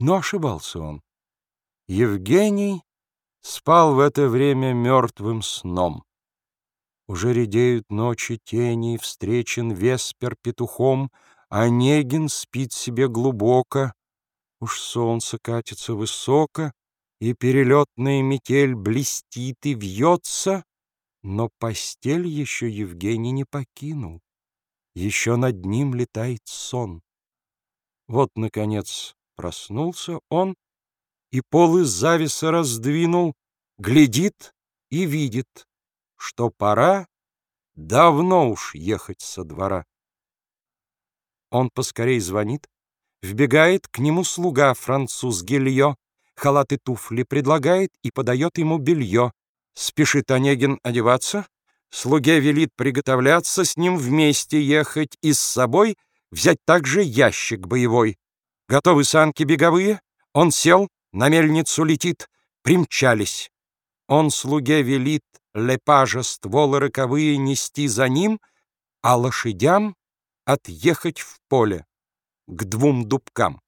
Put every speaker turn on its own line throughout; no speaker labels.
Но ошибался он. Евгений спал в это время мертвым сном. Уже редеют ночи тени, встречен веспер петухом, Онегин спит себе глубоко, уж солнце катится высоко, и перелетная метель блестит и вьется, но постель еще Евгений не покинул, еще над ним летает сон. Вот, наконец, проснулся он, и пол из зависа раздвинул, глядит и видит, что пора давно уж ехать со двора. Он поскорей звонит, вбегает к нему слуга француз Гильо, халат и туфли предлагает и подает ему белье. Спешит Онегин одеваться, слуге велит приготовляться, с ним вместе ехать и с собой взять также ящик боевой. Готовы санки беговые, он сел, на мельницу летит, примчались. Он слуге велит лепажа стволы роковые нести за ним, а лошадям отъехать в поле к двум дубкам.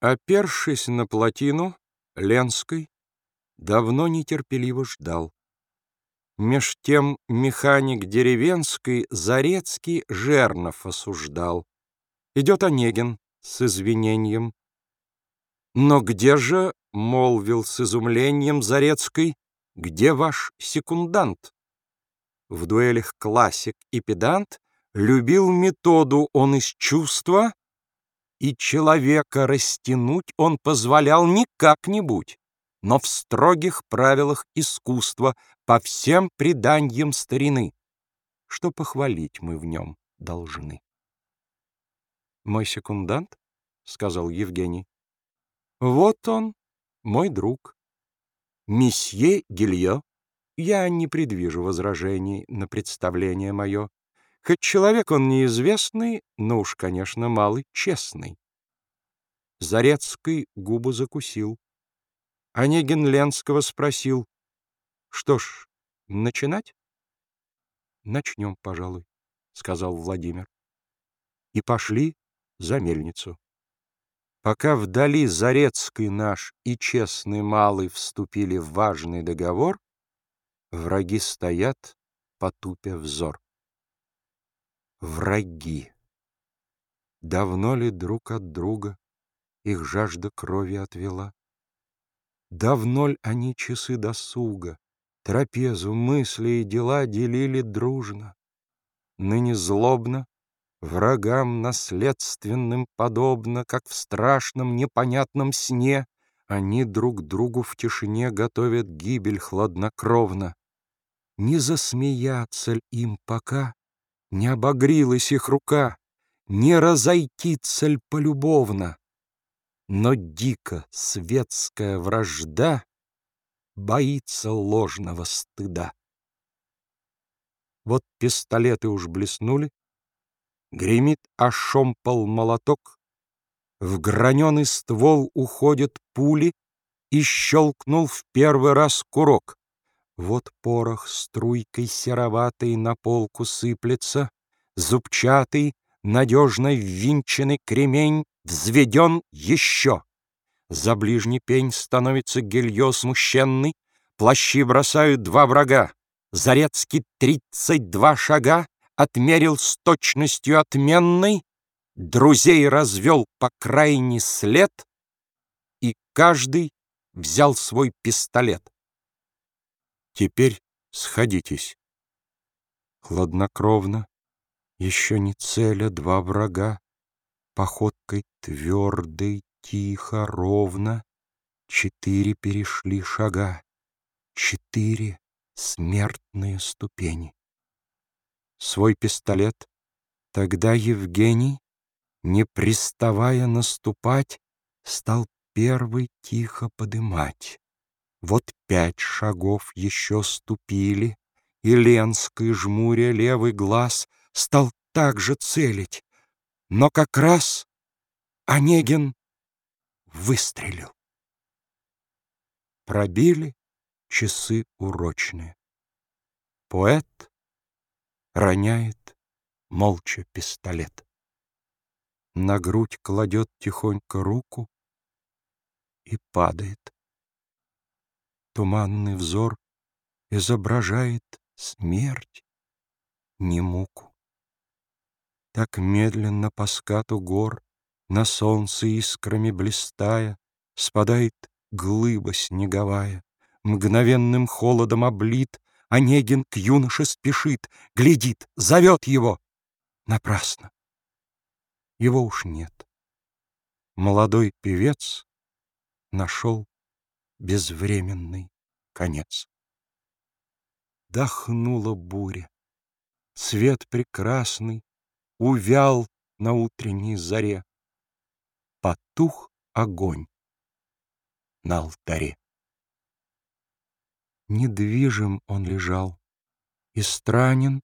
Опершись на плотину Ленской, давно нетерпеливо ждал. Меж тем механик деревенской Зарецкий Жернов осуждал. Идет Онегин с извинением. «Но где же, — молвил с изумлением Зарецкой, где ваш секундант? В дуэлях классик и педант любил методу он из чувства, и человека растянуть он позволял не как-нибудь, но в строгих правилах искусства по всем преданиям старины, что похвалить мы в нем должны. «Мой секундант?» — сказал Евгений. «Вот он, мой друг, Месье Гильо, я не предвижу возражений на представление мое. Хоть человек он неизвестный, но уж, конечно, малый честный. Зарецкий губу закусил. Онегин Ленского спросил. Что ж, начинать? Начнем, пожалуй, сказал Владимир. И пошли за мельницу. Пока вдали Зарецкий наш и честный малый вступили в важный договор, враги стоят, потупя взор. Враги. Давно ли друг от друга их жажда крови отвела? Давно ли они часы досуга, трапезу, мысли и дела делили дружно? Ныне злобно Врагам наследственным подобно, как в страшном непонятном сне, Они друг другу в тишине готовят гибель хладнокровно. Не засмеяться ль им пока, не обогрилась их рука, Не разойтиться ль полюбовно? Но дико светская вражда Боится ложного стыда. Вот пистолеты уж блеснули, Гремит ошомпал молоток, В граненый ствол уходят пули, И щелкнул в первый раз курок. Вот порох струйкой сероватой На полку сыплется, Зубчатый, надежно ввинченный кремень Взведен еще. За ближний пень становится гильё смущенный, Плащи бросают два врага. Зарецкий тридцать два шага отмерил с точностью отменной, друзей развел по крайний след, и каждый взял свой пистолет. Теперь сходитесь. Хладнокровно, еще не целя два врага, походкой твердой, тихо, ровно, четыре перешли шага, четыре смертные ступени свой пистолет. Тогда Евгений, не приставая наступать, стал первый тихо подымать. Вот пять шагов еще ступили, и Ленской, жмуря левый глаз, стал также целить. Но как раз Онегин выстрелил. Пробили часы урочные. Поэт роняет молча пистолет. На грудь кладет тихонько руку и падает. Туманный взор изображает смерть, не муку. Так медленно по скату гор, на солнце искрами блистая, Спадает глыба снеговая, мгновенным холодом облит, Онегин к юноше спешит, глядит, зовет его. Напрасно. Его уж нет. Молодой певец нашел безвременный конец. Дохнула буря. Цвет прекрасный увял на утренней заре. Потух огонь на алтаре. Недвижим он лежал, и странен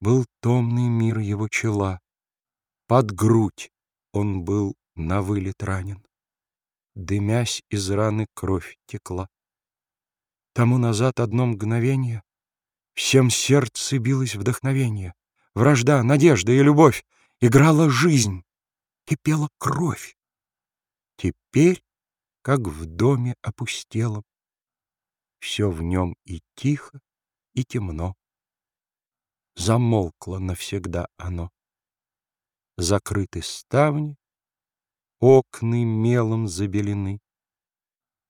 был томный мир его чела. Под грудь он был на вылет ранен, дымясь из раны кровь текла. Тому назад одно мгновение Всем сердце билось вдохновение, Вражда, надежда и любовь, Играла жизнь, кипела кровь. Теперь, как в доме опустелом, Все в нем и тихо, и темно. Замолкло навсегда оно. Закрыты ставни, окны мелом забелены.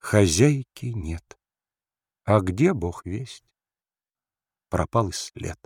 Хозяйки нет. А где Бог весть? Пропал и след.